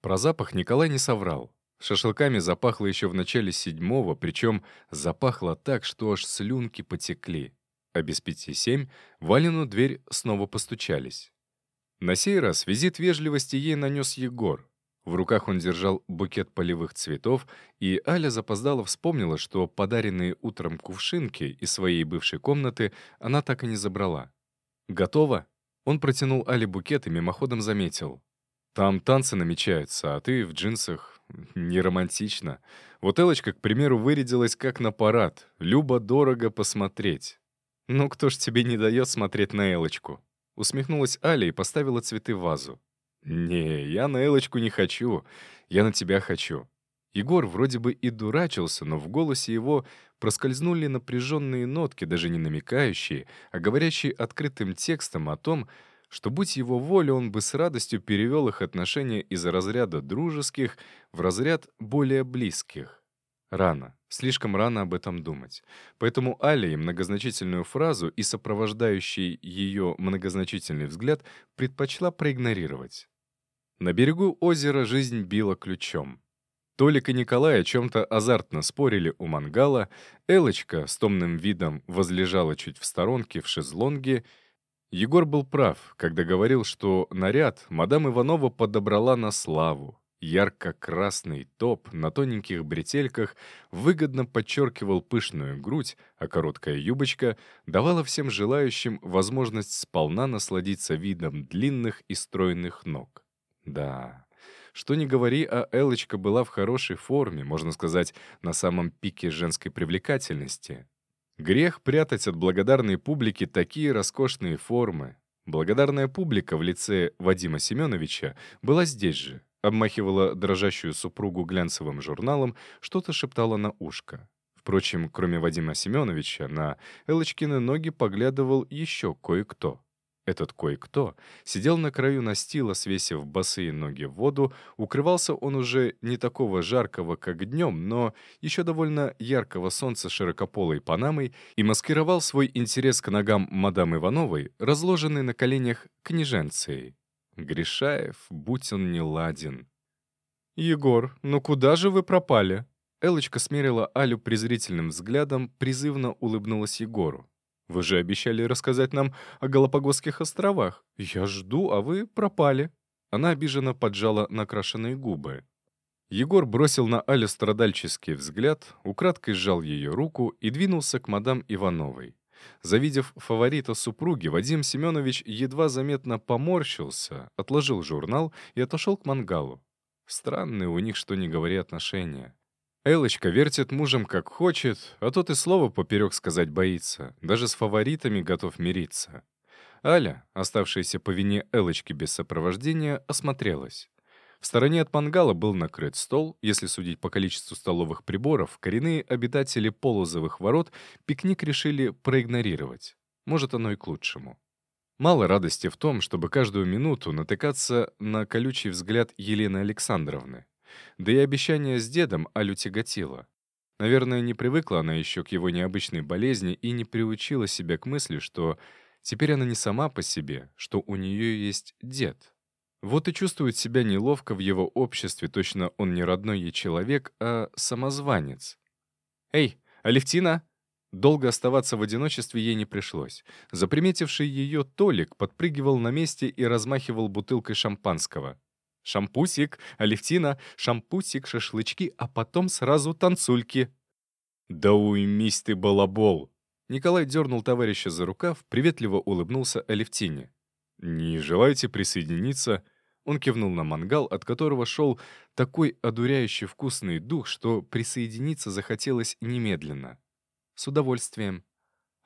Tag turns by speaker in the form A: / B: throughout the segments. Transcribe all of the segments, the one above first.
A: Про запах Николай не соврал. Шашлыками запахло еще в начале седьмого, причем запахло так, что аж слюнки потекли. А без пяти семь в Алину дверь снова постучались. На сей раз визит вежливости ей нанес Егор. В руках он держал букет полевых цветов, и Аля запоздала вспомнила, что подаренные утром кувшинки из своей бывшей комнаты она так и не забрала. «Готово?» Он протянул Але букет и мимоходом заметил. «Там танцы намечаются, а ты в джинсах. Не романтично. Вот Элочка, к примеру, вырядилась как на парад. Любо-дорого посмотреть». «Ну кто ж тебе не дает смотреть на Элочку?» Усмехнулась Аля и поставила цветы в вазу. «Не, я на Элочку не хочу. Я на тебя хочу». Егор вроде бы и дурачился, но в голосе его проскользнули напряженные нотки, даже не намекающие, а говорящие открытым текстом о том, что, будь его воля, он бы с радостью перевел их отношения из разряда дружеских в разряд более близких. Рано, слишком рано об этом думать. Поэтому Алия многозначительную фразу и сопровождающий ее многозначительный взгляд предпочла проигнорировать. На берегу озера жизнь била ключом. Толик и Николай о чем-то азартно спорили у мангала, Элочка с томным видом возлежала чуть в сторонке в шезлонге. Егор был прав, когда говорил, что наряд мадам Иванова подобрала на славу. Ярко-красный топ на тоненьких бретельках выгодно подчеркивал пышную грудь, а короткая юбочка давала всем желающим возможность сполна насладиться видом длинных и стройных ног. Да, что ни говори, а Элочка была в хорошей форме, можно сказать, на самом пике женской привлекательности. Грех прятать от благодарной публики такие роскошные формы. Благодарная публика в лице Вадима Семеновича была здесь же, обмахивала дрожащую супругу глянцевым журналом, что-то шептала на ушко. Впрочем, кроме Вадима Семеновича, на Элочкины ноги поглядывал еще кое-кто. Этот кое-кто сидел на краю настила, свесив босые ноги в воду. Укрывался он уже не такого жаркого, как днем, но еще довольно яркого солнца широкополой панамой и маскировал свой интерес к ногам мадам Ивановой, разложенной на коленях княженцией. Гришаев, будь он не ладен. «Егор, ну куда же вы пропали?» Элочка смерила Алю презрительным взглядом, призывно улыбнулась Егору. Вы же обещали рассказать нам о Галапагосских островах. Я жду, а вы пропали». Она обиженно поджала накрашенные губы. Егор бросил на Алю страдальческий взгляд, украдкой сжал ее руку и двинулся к мадам Ивановой. Завидев фаворита супруги, Вадим Семенович едва заметно поморщился, отложил журнал и отошел к мангалу. Странные у них, что ни говори, отношения. Элочка вертит мужем как хочет, а тот и слова поперек сказать боится, даже с фаворитами готов мириться. Аля, оставшаяся по вине Элочки без сопровождения, осмотрелась. В стороне от мангала был накрыт стол, если судить по количеству столовых приборов, коренные обитатели полозовых ворот пикник решили проигнорировать. Может, оно и к лучшему. Мало радости в том, чтобы каждую минуту натыкаться на колючий взгляд Елены Александровны. Да и обещание с дедом Алю тяготило. Наверное, не привыкла она еще к его необычной болезни и не приучила себя к мысли, что теперь она не сама по себе, что у нее есть дед. Вот и чувствует себя неловко в его обществе, точно он не родной ей человек, а самозванец. «Эй, Алевтина!» Долго оставаться в одиночестве ей не пришлось. Заприметивший ее Толик подпрыгивал на месте и размахивал бутылкой шампанского. Шампусик, Алевтина, шампусик, шашлычки, а потом сразу танцульки. «Да уймись ты, балабол!» Николай дернул товарища за рукав, приветливо улыбнулся Алевтине. «Не желаете присоединиться?» Он кивнул на мангал, от которого шел такой одуряющий вкусный дух, что присоединиться захотелось немедленно. «С удовольствием».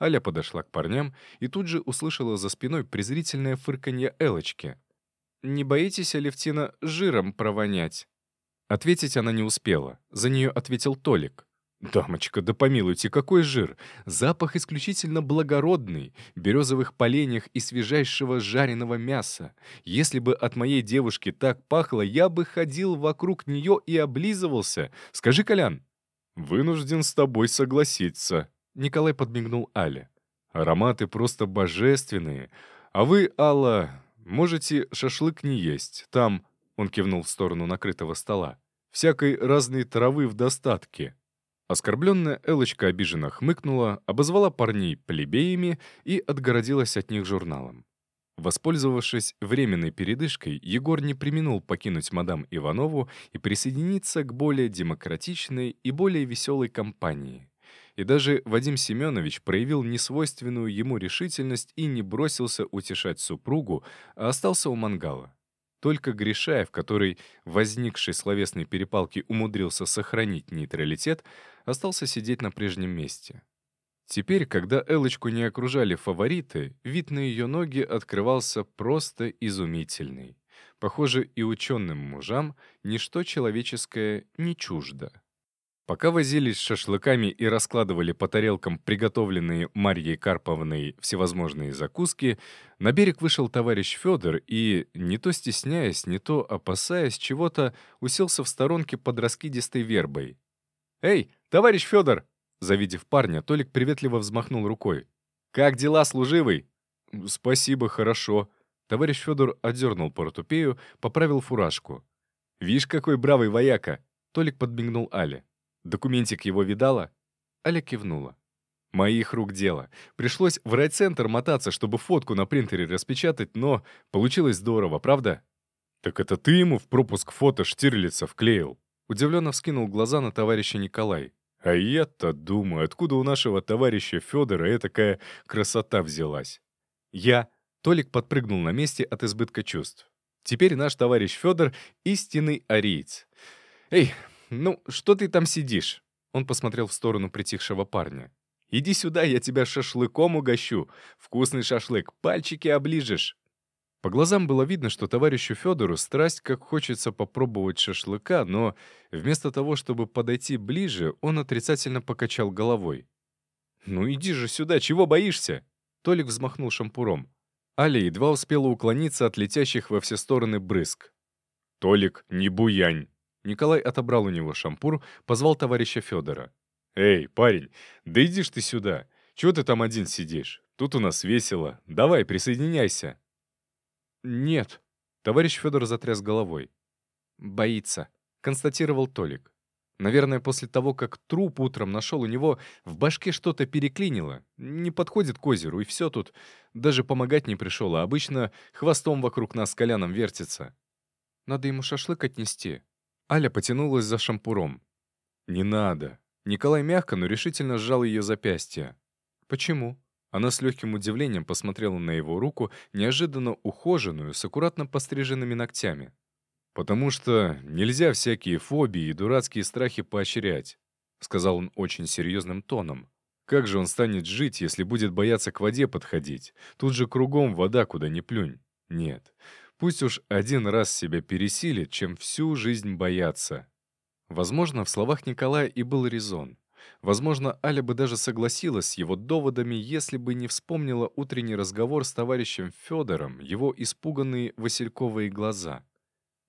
A: Аля подошла к парням и тут же услышала за спиной презрительное фырканье Элочки. «Не боитесь, Алевтина, жиром провонять?» Ответить она не успела. За нее ответил Толик. «Дамочка, да помилуйте, какой жир! Запах исключительно благородный, березовых поленьях и свежайшего жареного мяса. Если бы от моей девушки так пахло, я бы ходил вокруг нее и облизывался. Скажи, Колян!» «Вынужден с тобой согласиться», — Николай подмигнул Але. «Ароматы просто божественные. А вы, Алла, Можете шашлык не есть. Там, Он кивнул в сторону накрытого стола. «Всякой разной травы в достатке». Оскорбленная Элочка обиженно хмыкнула, обозвала парней плебеями и отгородилась от них журналом. Воспользовавшись временной передышкой, Егор не применул покинуть мадам Иванову и присоединиться к более демократичной и более веселой компании. И даже Вадим Семенович проявил несвойственную ему решительность и не бросился утешать супругу, а остался у мангала. Только Гришаев, который возникшей словесной перепалке умудрился сохранить нейтралитет, остался сидеть на прежнем месте. Теперь, когда Элочку не окружали фавориты, вид на ее ноги открывался просто изумительный. Похоже, и ученым мужам ничто человеческое не чуждо. Пока возились с шашлыками и раскладывали по тарелкам приготовленные Марьей Карповной всевозможные закуски, на берег вышел товарищ Федор и, не то стесняясь, не то опасаясь чего-то, уселся в сторонке под раскидистой вербой. «Эй, товарищ Федор!» Завидев парня, Толик приветливо взмахнул рукой. «Как дела, служивый?» «Спасибо, хорошо». Товарищ Федор одернул портупею, поправил фуражку. «Вишь, какой бравый вояка!» Толик подмигнул Але. «Документик его видала?» Аля кивнула. «Моих рук дело. Пришлось в райцентр мотаться, чтобы фотку на принтере распечатать, но получилось здорово, правда?» «Так это ты ему в пропуск фото Штирлица вклеил?» Удивленно вскинул глаза на товарища Николай. А я-то думаю, откуда у нашего товарища Федора такая красота взялась? Я, Толик подпрыгнул на месте от избытка чувств. Теперь наш товарищ Федор — истинный ариец. «Эй, ну, что ты там сидишь?» Он посмотрел в сторону притихшего парня. «Иди сюда, я тебя шашлыком угощу. Вкусный шашлык, пальчики оближешь». По глазам было видно, что товарищу Федору страсть как хочется попробовать шашлыка, но вместо того, чтобы подойти ближе, он отрицательно покачал головой. «Ну иди же сюда, чего боишься?» Толик взмахнул шампуром. Аля едва успела уклониться от летящих во все стороны брызг. «Толик, не буянь!» Николай отобрал у него шампур, позвал товарища Федора. «Эй, парень, да иди ж ты сюда! Чего ты там один сидишь? Тут у нас весело. Давай, присоединяйся!» «Нет», — товарищ Федор затряс головой. «Боится», — констатировал Толик. Наверное, после того, как труп утром нашел у него, в башке что-то переклинило. Не подходит к озеру, и все тут. Даже помогать не пришел, а обычно хвостом вокруг нас с Коляном вертится. Надо ему шашлык отнести. Аля потянулась за шампуром. «Не надо». Николай мягко, но решительно сжал ее запястье. «Почему?» Она с легким удивлением посмотрела на его руку, неожиданно ухоженную, с аккуратно постриженными ногтями. «Потому что нельзя всякие фобии и дурацкие страхи поощрять», сказал он очень серьезным тоном. «Как же он станет жить, если будет бояться к воде подходить? Тут же кругом вода, куда ни плюнь. Нет. Пусть уж один раз себя пересилит, чем всю жизнь бояться». Возможно, в словах Николая и был резон. Возможно, Аля бы даже согласилась с его доводами, если бы не вспомнила утренний разговор с товарищем Федором, его испуганные васильковые глаза.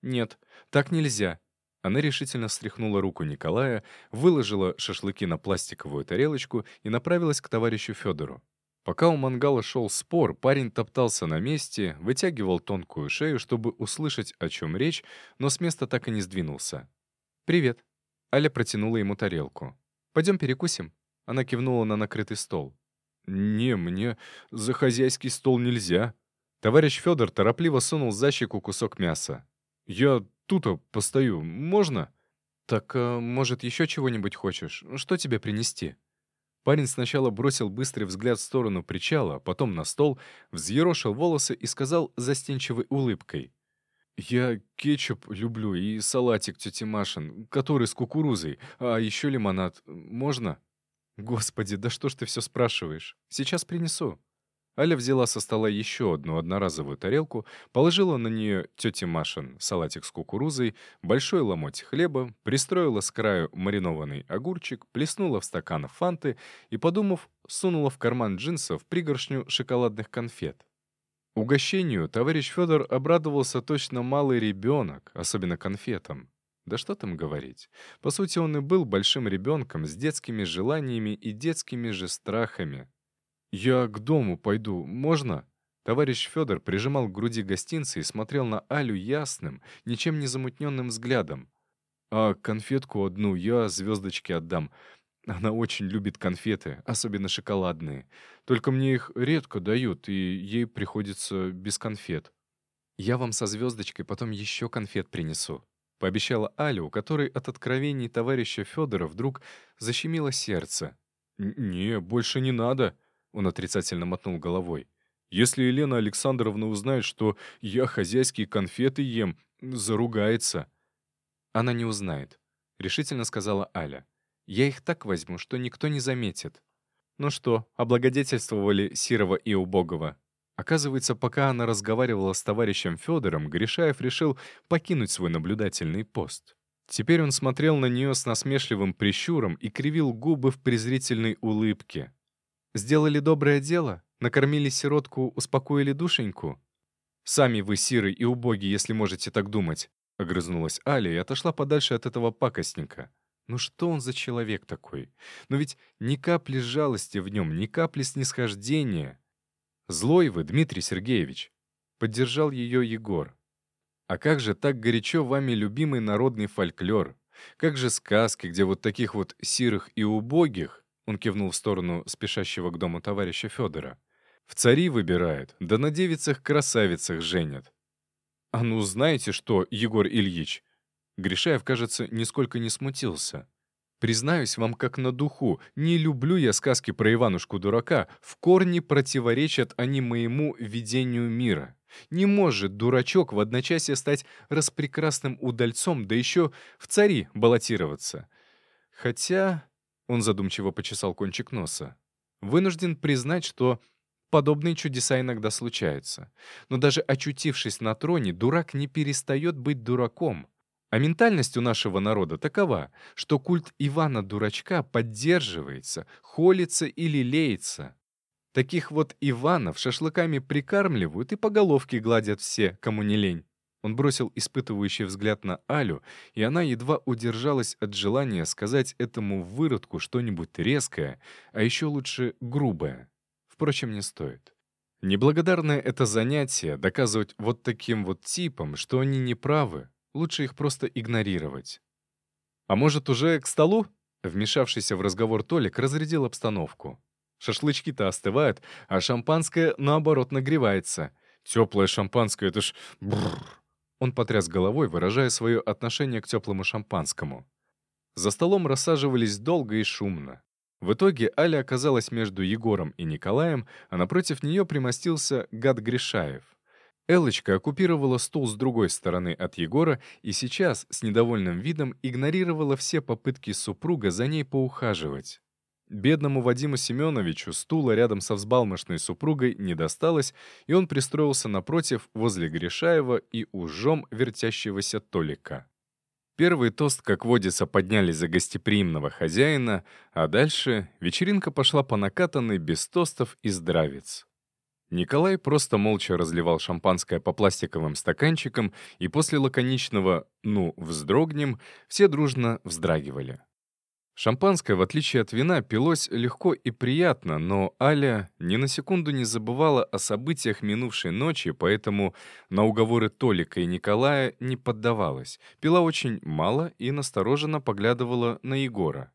A: «Нет, так нельзя». Она решительно встряхнула руку Николая, выложила шашлыки на пластиковую тарелочку и направилась к товарищу Федору. Пока у мангала шел спор, парень топтался на месте, вытягивал тонкую шею, чтобы услышать, о чем речь, но с места так и не сдвинулся. «Привет». Аля протянула ему тарелку. Пойдем перекусим?» Она кивнула на накрытый стол. «Не, мне за хозяйский стол нельзя». Товарищ Федор торопливо сунул за щеку кусок мяса. «Я тут постою, можно?» «Так, э, может, еще чего-нибудь хочешь? Что тебе принести?» Парень сначала бросил быстрый взгляд в сторону причала, потом на стол, взъерошил волосы и сказал застенчивой улыбкой. «Я кетчуп люблю и салатик тети Машин, который с кукурузой, а еще лимонад. Можно?» «Господи, да что ж ты все спрашиваешь? Сейчас принесу». Аля взяла со стола еще одну одноразовую тарелку, положила на нее тете Машин салатик с кукурузой, большой ломоть хлеба, пристроила с краю маринованный огурчик, плеснула в стакан фанты и, подумав, сунула в карман джинсов пригоршню шоколадных конфет. Угощению товарищ Федор обрадовался точно малый ребенок, особенно конфетам. Да что там говорить. По сути, он и был большим ребенком с детскими желаниями и детскими же страхами. «Я к дому пойду, можно?» Товарищ Федор прижимал к груди гостинцы и смотрел на Алю ясным, ничем не замутненным взглядом. «А конфетку одну я звездочке отдам. Она очень любит конфеты, особенно шоколадные. Только мне их редко дают, и ей приходится без конфет. Я вам со звездочкой потом еще конфет принесу», — пообещала Аля, у которой от откровений товарища Федора вдруг защемило сердце. «Не, больше не надо», — он отрицательно мотнул головой. «Если Елена Александровна узнает, что я хозяйские конфеты ем, заругается». «Она не узнает», — решительно сказала Аля. Я их так возьму, что никто не заметит. Ну что, облагодетельствовали Сирова и Убогова? Оказывается, пока она разговаривала с товарищем Федором, Гришаев решил покинуть свой наблюдательный пост. Теперь он смотрел на нее с насмешливым прищуром и кривил губы в презрительной улыбке. «Сделали доброе дело? Накормили сиротку, успокоили душеньку? Сами вы сиры и убоги, если можете так думать», — огрызнулась Аля и отошла подальше от этого пакостника. Ну что он за человек такой? Но ведь ни капли жалости в нем, ни капли снисхождения. Злой вы, Дмитрий Сергеевич. Поддержал ее Егор. А как же так горячо вами любимый народный фольклор? Как же сказки, где вот таких вот сирых и убогих, он кивнул в сторону спешащего к дому товарища Федора, в цари выбирают, да на девицах-красавицах женят. А ну знаете что, Егор Ильич, Гришаев, кажется, нисколько не смутился. Признаюсь вам как на духу, не люблю я сказки про Иванушку-дурака, в корне противоречат они моему видению мира. Не может дурачок в одночасье стать распрекрасным удальцом, да еще в цари баллотироваться. Хотя, он задумчиво почесал кончик носа, вынужден признать, что подобные чудеса иногда случаются. Но даже очутившись на троне, дурак не перестает быть дураком. А ментальность у нашего народа такова, что культ Ивана-дурачка поддерживается, холится или леется. Таких вот Иванов шашлыками прикармливают и по головке гладят все, кому не лень. Он бросил испытывающий взгляд на Алю, и она едва удержалась от желания сказать этому выродку что-нибудь резкое, а еще лучше грубое. Впрочем, не стоит. Неблагодарное это занятие доказывать вот таким вот типам, что они не правы, Лучше их просто игнорировать. «А может, уже к столу?» Вмешавшийся в разговор Толик разрядил обстановку. Шашлычки-то остывают, а шампанское, наоборот, нагревается. Теплое шампанское — это ж... Бррр. Он потряс головой, выражая свое отношение к теплому шампанскому. За столом рассаживались долго и шумно. В итоге Аля оказалась между Егором и Николаем, а напротив нее примостился гад Гришаев. Элочка оккупировала стул с другой стороны от Егора и сейчас с недовольным видом игнорировала все попытки супруга за ней поухаживать. Бедному Вадиму Семеновичу стула рядом со взбалмошной супругой не досталось, и он пристроился напротив, возле Гришаева и ужом вертящегося Толика. Первый тост, как водится, подняли за гостеприимного хозяина, а дальше вечеринка пошла по накатанной без тостов и здравиц. Николай просто молча разливал шампанское по пластиковым стаканчикам, и после лаконичного «ну, вздрогнем» все дружно вздрагивали. Шампанское, в отличие от вина, пилось легко и приятно, но Аля ни на секунду не забывала о событиях минувшей ночи, поэтому на уговоры Толика и Николая не поддавалась. Пила очень мало и настороженно поглядывала на Егора.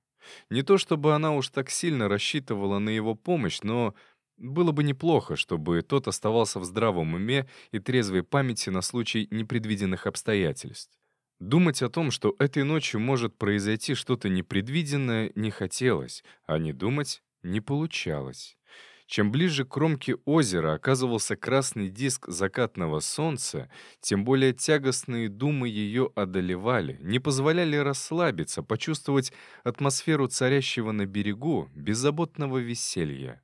A: Не то чтобы она уж так сильно рассчитывала на его помощь, но было бы неплохо, чтобы тот оставался в здравом уме и трезвой памяти на случай непредвиденных обстоятельств. Думать о том, что этой ночью может произойти что-то непредвиденное, не хотелось, а не думать не получалось. Чем ближе к кромке озера оказывался красный диск закатного солнца, тем более тягостные думы ее одолевали, не позволяли расслабиться, почувствовать атмосферу царящего на берегу беззаботного веселья.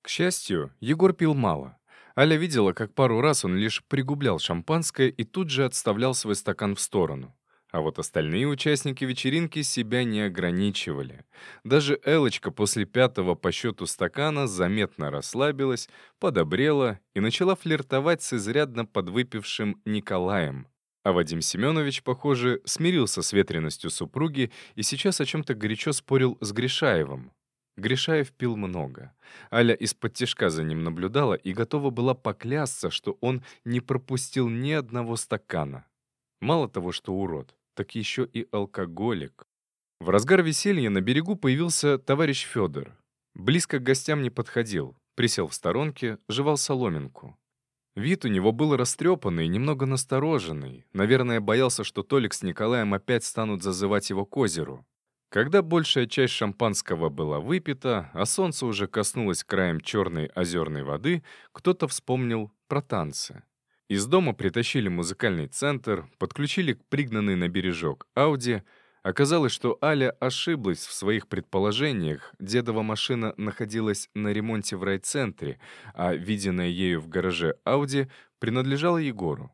A: К счастью, Егор пил мало. Аля видела, как пару раз он лишь пригублял шампанское и тут же отставлял свой стакан в сторону. А вот остальные участники вечеринки себя не ограничивали. Даже Элочка после пятого по счету стакана заметно расслабилась, подобрела и начала флиртовать с изрядно подвыпившим Николаем. А Вадим Семенович, похоже, смирился с ветренностью супруги и сейчас о чем-то горячо спорил с Гришаевым. Гришаев пил много. Аля из-под тяжка за ним наблюдала и готова была поклясться, что он не пропустил ни одного стакана. Мало того, что урод, так еще и алкоголик. В разгар веселья на берегу появился товарищ Федор. Близко к гостям не подходил, присел в сторонке, жевал соломинку. Вид у него был растрепанный, немного настороженный. Наверное, боялся, что Толик с Николаем опять станут зазывать его к озеру. Когда большая часть шампанского была выпита, а солнце уже коснулось краем черной озерной воды, кто-то вспомнил про танцы. Из дома притащили музыкальный центр, подключили к пригнанной на бережок Ауди — Оказалось, что Аля ошиблась в своих предположениях. Дедова машина находилась на ремонте в райцентре, а виденная ею в гараже Ауди принадлежала Егору.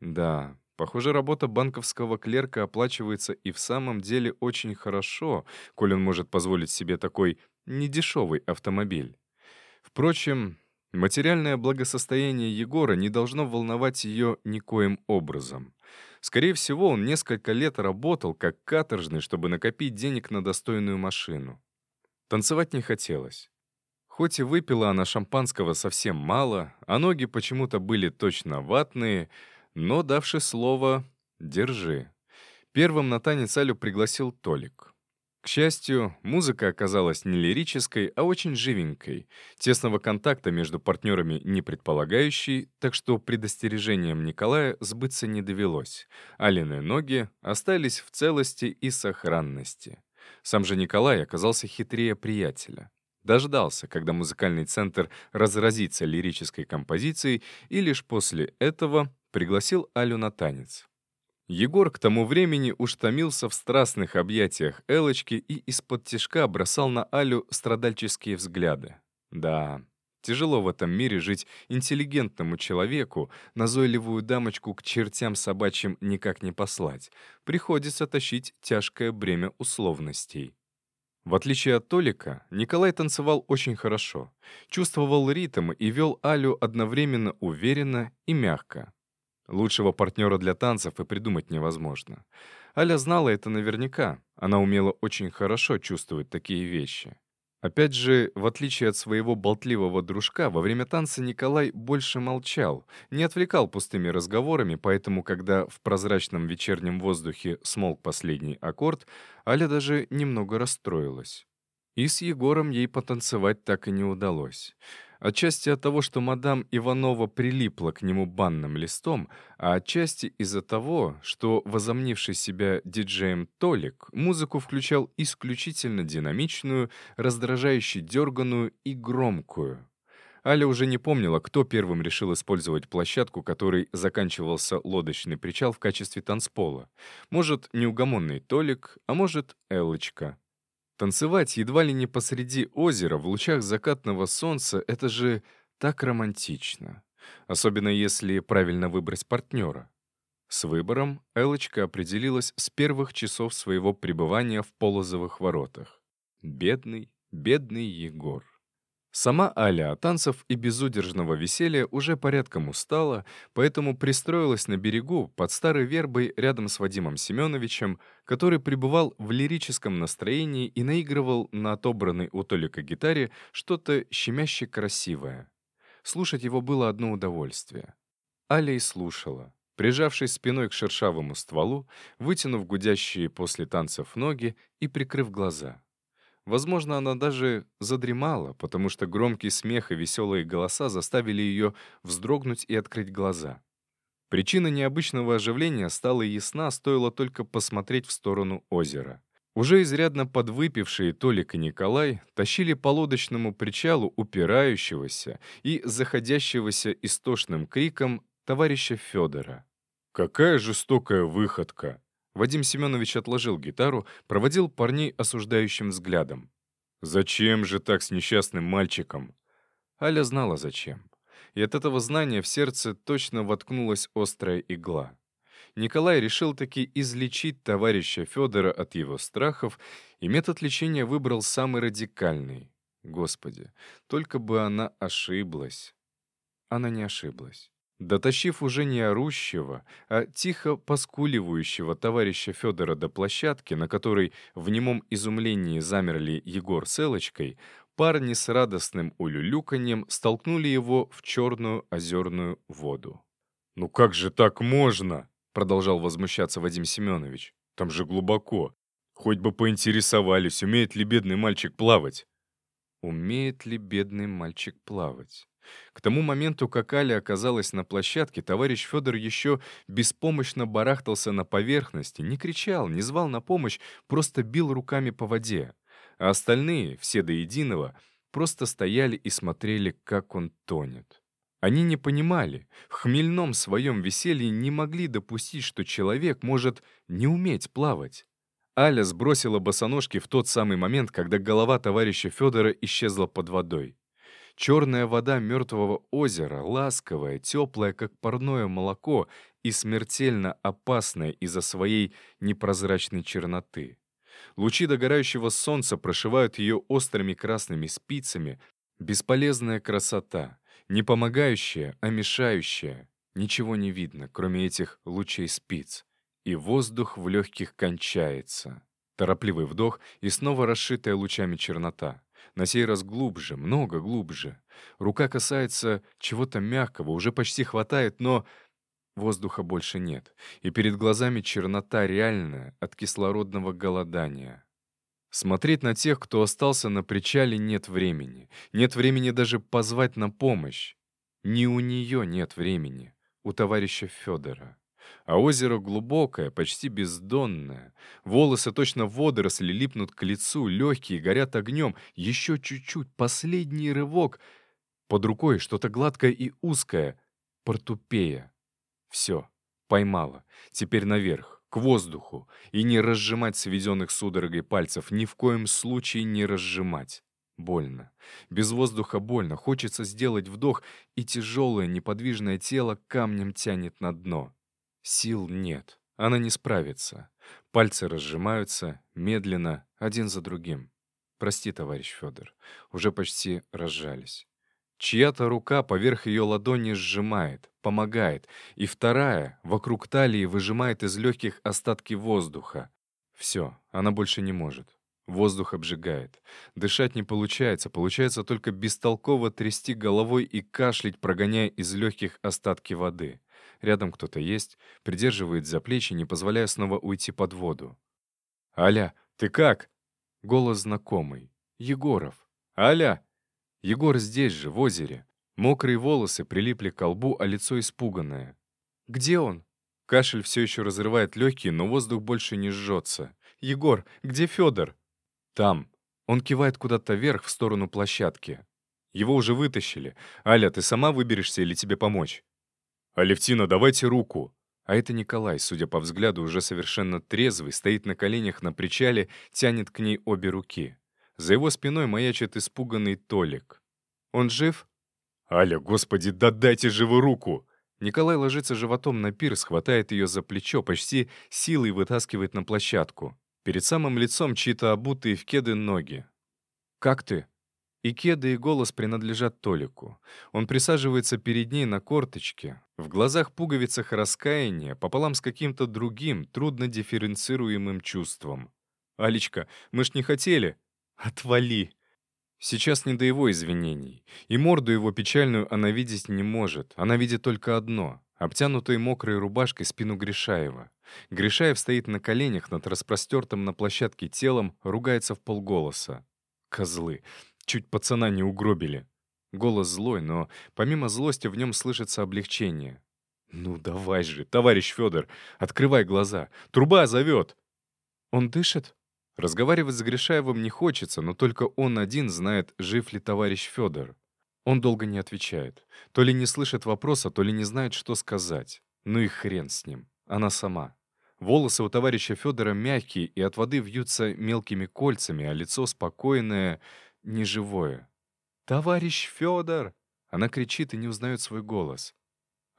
A: Да, похоже, работа банковского клерка оплачивается и в самом деле очень хорошо, коль он может позволить себе такой недешевый автомобиль. Впрочем, материальное благосостояние Егора не должно волновать ее никоим образом. Скорее всего, он несколько лет работал как каторжный, чтобы накопить денег на достойную машину. Танцевать не хотелось. Хоть и выпила она шампанского совсем мало, а ноги почему-то были точно ватные, но, давши слово «держи». Первым на танец Алю пригласил Толик. К счастью, музыка оказалась не лирической, а очень живенькой, тесного контакта между партнерами не предполагающей, так что предостережением Николая сбыться не довелось. Алины ноги остались в целости и сохранности. Сам же Николай оказался хитрее приятеля. Дождался, когда музыкальный центр разразится лирической композицией, и лишь после этого пригласил Алю на танец. Егор к тому времени уж томился в страстных объятиях Элочки и из-под тишка бросал на Алю страдальческие взгляды. Да, тяжело в этом мире жить интеллигентному человеку, назойливую дамочку к чертям собачьим никак не послать. Приходится тащить тяжкое бремя условностей. В отличие от Толика, Николай танцевал очень хорошо, чувствовал ритм и вел Алю одновременно уверенно и мягко. Лучшего партнера для танцев и придумать невозможно. Аля знала это наверняка. Она умела очень хорошо чувствовать такие вещи. Опять же, в отличие от своего болтливого дружка, во время танца Николай больше молчал, не отвлекал пустыми разговорами, поэтому, когда в прозрачном вечернем воздухе смолк последний аккорд, Аля даже немного расстроилась. И с Егором ей потанцевать так и не удалось. Отчасти от того, что мадам Иванова прилипла к нему банным листом, а отчасти из-за того, что, возомнивший себя диджеем Толик, музыку включал исключительно динамичную, раздражающе дерганую и громкую. Аля уже не помнила, кто первым решил использовать площадку, которой заканчивался лодочный причал в качестве танцпола. Может, неугомонный Толик, а может, Элочка. Танцевать едва ли не посреди озера в лучах закатного солнца — это же так романтично. Особенно если правильно выбрать партнера. С выбором Элочка определилась с первых часов своего пребывания в Полозовых воротах. Бедный, бедный Егор. Сама Аля от танцев и безудержного веселья уже порядком устала, поэтому пристроилась на берегу под старой вербой рядом с Вадимом Семеновичем, который пребывал в лирическом настроении и наигрывал на отобранной у Толика гитаре что-то щемяще красивое. Слушать его было одно удовольствие. Аля и слушала, прижавшись спиной к шершавому стволу, вытянув гудящие после танцев ноги и прикрыв глаза. Возможно, она даже задремала, потому что громкий смех и веселые голоса заставили ее вздрогнуть и открыть глаза. Причина необычного оживления стала ясна, стоило только посмотреть в сторону озера. Уже изрядно подвыпившие Толик и Николай тащили по лодочному причалу упирающегося и заходящегося истошным криком товарища Федора. «Какая жестокая выходка!» Вадим Семенович отложил гитару, проводил парней осуждающим взглядом. «Зачем же так с несчастным мальчиком?» Аля знала, зачем. И от этого знания в сердце точно воткнулась острая игла. Николай решил таки излечить товарища Федора от его страхов, и метод лечения выбрал самый радикальный. Господи, только бы она ошиблась. Она не ошиблась. Дотащив уже не орущего, а тихо поскуливающего товарища Федора до площадки, на которой в немом изумлении замерли Егор с Элочкой, парни с радостным улюлюканьем столкнули его в черную озерную воду. «Ну как же так можно?» — продолжал возмущаться Вадим Семенович. «Там же глубоко. Хоть бы поинтересовались, умеет ли бедный мальчик плавать». Умеет ли бедный мальчик плавать? К тому моменту, как Аля оказалась на площадке, товарищ Федор еще беспомощно барахтался на поверхности, не кричал, не звал на помощь, просто бил руками по воде. А остальные, все до единого, просто стояли и смотрели, как он тонет. Они не понимали, в хмельном своем веселье не могли допустить, что человек может не уметь плавать. Аля сбросила босоножки в тот самый момент, когда голова товарища Федора исчезла под водой. Черная вода мертвого озера, ласковая, теплая, как парное молоко, и смертельно опасная из-за своей непрозрачной черноты. Лучи догорающего солнца прошивают ее острыми красными спицами. Бесполезная красота, не помогающая, а мешающая. Ничего не видно, кроме этих лучей спиц. И воздух в легких кончается. Торопливый вдох и снова расшитая лучами чернота. На сей раз глубже, много глубже. Рука касается чего-то мягкого, уже почти хватает, но воздуха больше нет. И перед глазами чернота реальная от кислородного голодания. Смотреть на тех, кто остался на причале, нет времени. Нет времени даже позвать на помощь. Ни у нее нет времени, у товарища Федора. А озеро глубокое, почти бездонное. Волосы точно водоросли липнут к лицу, легкие, горят огнем. Еще чуть-чуть, последний рывок. Под рукой что-то гладкое и узкое. Портупея. Все, поймала. Теперь наверх, к воздуху. И не разжимать сведенных судорогой пальцев. Ни в коем случае не разжимать. Больно. Без воздуха больно. Хочется сделать вдох, и тяжелое неподвижное тело камнем тянет на дно. Сил нет. Она не справится. Пальцы разжимаются, медленно, один за другим. Прости, товарищ Федор, уже почти разжались. Чья-то рука поверх ее ладони сжимает, помогает, и вторая вокруг талии выжимает из легких остатки воздуха. Все, она больше не может. Воздух обжигает. Дышать не получается, получается только бестолково трясти головой и кашлять, прогоняя из легких остатки воды. Рядом кто-то есть, придерживает за плечи, не позволяя снова уйти под воду. «Аля, ты как?» Голос знакомый. «Егоров». «Аля!» Егор здесь же, в озере. Мокрые волосы прилипли к лбу, а лицо испуганное. «Где он?» Кашель все еще разрывает легкие, но воздух больше не жжется. «Егор, где Федор?» «Там». Он кивает куда-то вверх, в сторону площадки. «Его уже вытащили. Аля, ты сама выберешься или тебе помочь?» «Алевтина, давайте руку!» А это Николай, судя по взгляду, уже совершенно трезвый, стоит на коленях на причале, тянет к ней обе руки. За его спиной маячит испуганный Толик. «Он жив?» «Аля, господи, да дайте вы руку!» Николай ложится животом на пирс, хватает ее за плечо, почти силой вытаскивает на площадку. Перед самым лицом чьи-то обутые в кеды ноги. «Как ты?» И кеды, и голос принадлежат Толику. Он присаживается перед ней на корточке. В глазах пуговицах раскаяния, пополам с каким-то другим, трудно дифференцируемым чувством. «Алечка, мы ж не хотели!» «Отвали!» Сейчас не до его извинений. И морду его печальную она видеть не может. Она видит только одно — обтянутой мокрой рубашкой спину Гришаева. Гришаев стоит на коленях над распростертым на площадке телом, ругается в полголоса. Козлы. Чуть пацана не угробили. Голос злой, но помимо злости в нем слышится облегчение. «Ну давай же, товарищ Федор, открывай глаза. Труба зовет!» «Он дышит?» Разговаривать с Гришаевым не хочется, но только он один знает, жив ли товарищ Федор. Он долго не отвечает. То ли не слышит вопроса, то ли не знает, что сказать. Ну и хрен с ним. Она сама. Волосы у товарища Федора мягкие и от воды вьются мелкими кольцами, а лицо спокойное, неживое. «Товарищ Федор!» Она кричит и не узнает свой голос.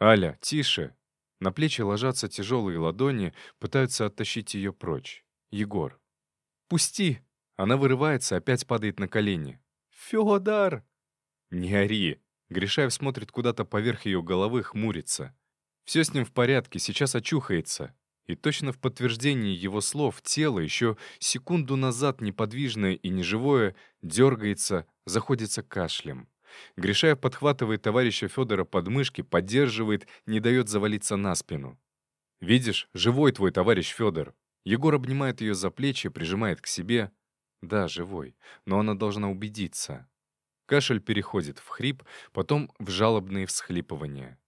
A: «Аля, тише!» На плечи ложатся тяжелые ладони, пытаются оттащить ее прочь. Егор. «Пусти!» Она вырывается, опять падает на колени. «Федор!» «Не ори!» Гришаев смотрит куда-то поверх ее головы, хмурится. Все с ним в порядке, сейчас очухается. И точно в подтверждении его слов тело, еще секунду назад неподвижное и неживое, дергается, заходится кашлем. Гришаев подхватывает товарища Федора под мышки, поддерживает, не дает завалиться на спину. «Видишь, живой твой товарищ Федор». Егор обнимает ее за плечи, прижимает к себе. Да, живой, но она должна убедиться. Кашель переходит в хрип, потом в жалобные всхлипывания.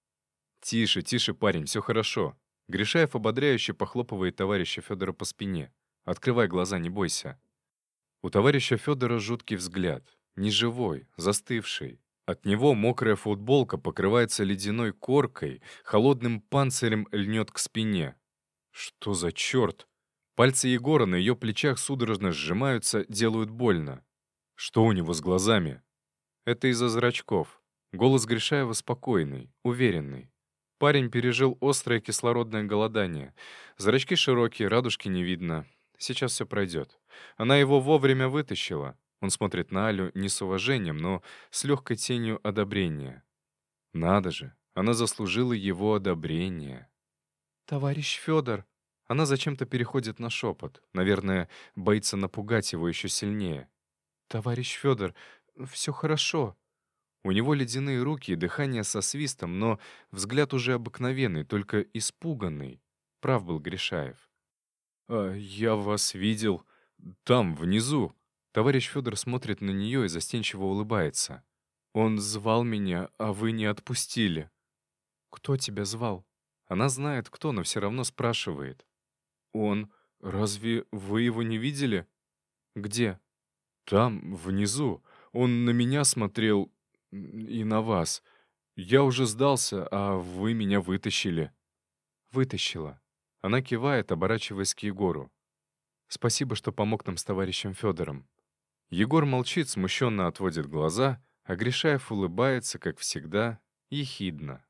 A: «Тише, тише, парень, все хорошо». Гришаев ободряюще похлопывает товарища Федора по спине. «Открывай глаза, не бойся». У товарища Федора жуткий взгляд. Неживой, застывший. От него мокрая футболка покрывается ледяной коркой, холодным панцирем льнет к спине. Что за черт? Пальцы Егора на ее плечах судорожно сжимаются, делают больно. Что у него с глазами? Это из-за зрачков. Голос Гришаева спокойный, уверенный. Парень пережил острое кислородное голодание. Зрачки широкие, радужки не видно. Сейчас все пройдет. Она его вовремя вытащила. Он смотрит на Алю не с уважением, но с легкой тенью одобрения. Надо же, она заслужила его одобрение. «Товарищ Федор!» Она зачем-то переходит на шепот. Наверное, боится напугать его еще сильнее. «Товарищ Федор, все хорошо!» У него ледяные руки и дыхание со свистом, но взгляд уже обыкновенный, только испуганный. Прав был Гришаев. «А, «Я вас видел там, внизу». Товарищ Федор смотрит на нее и застенчиво улыбается. «Он звал меня, а вы не отпустили». «Кто тебя звал?» Она знает, кто, но все равно спрашивает. «Он... Разве вы его не видели?» «Где?» «Там, внизу. Он на меня смотрел, и на вас. Я уже сдался, а вы меня вытащили». «Вытащила». Она кивает, оборачиваясь к Егору. «Спасибо, что помог нам с товарищем Федором». Егор молчит, смущенно отводит глаза, а Гришаев улыбается, как всегда, ехидно.